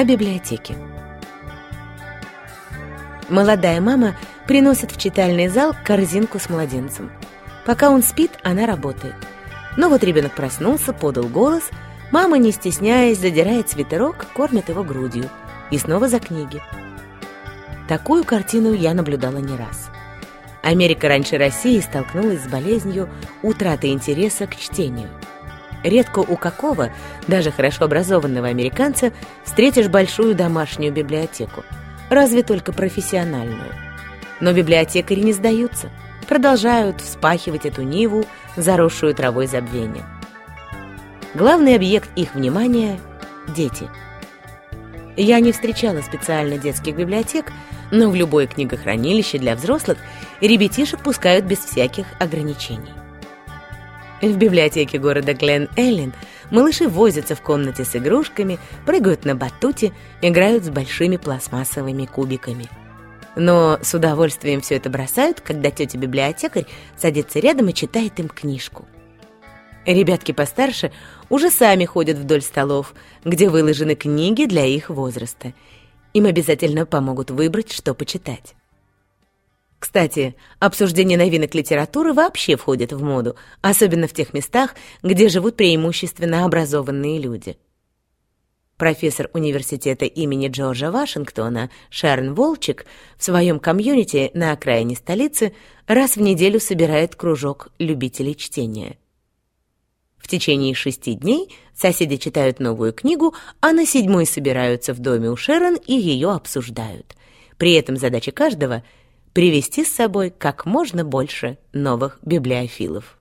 о библиотеке. Молодая мама приносит в читальный зал корзинку с младенцем. Пока он спит, она работает. Но вот ребенок проснулся, подал голос, мама, не стесняясь, задирает свитерок, кормит его грудью. И снова за книги. Такую картину я наблюдала не раз. Америка раньше России столкнулась с болезнью утраты интереса к чтению. Редко у какого, даже хорошо образованного американца, встретишь большую домашнюю библиотеку, разве только профессиональную. Но библиотекари не сдаются, продолжают вспахивать эту ниву, заросшую травой забвения. Главный объект их внимания – дети. Я не встречала специально детских библиотек, но в любое книгохранилище для взрослых ребятишек пускают без всяких ограничений. В библиотеке города Глен-Эллен малыши возятся в комнате с игрушками, прыгают на батуте, играют с большими пластмассовыми кубиками. Но с удовольствием все это бросают, когда тетя-библиотекарь садится рядом и читает им книжку. Ребятки постарше уже сами ходят вдоль столов, где выложены книги для их возраста. Им обязательно помогут выбрать, что почитать. Кстати, обсуждение новинок литературы вообще входит в моду, особенно в тех местах, где живут преимущественно образованные люди. Профессор университета имени Джорджа Вашингтона Шерн Волчик в своем комьюнити на окраине столицы раз в неделю собирает кружок любителей чтения. В течение шести дней соседи читают новую книгу, а на седьмой собираются в доме у Шерон и ее обсуждают. При этом задача каждого — привести с собой как можно больше новых библиофилов.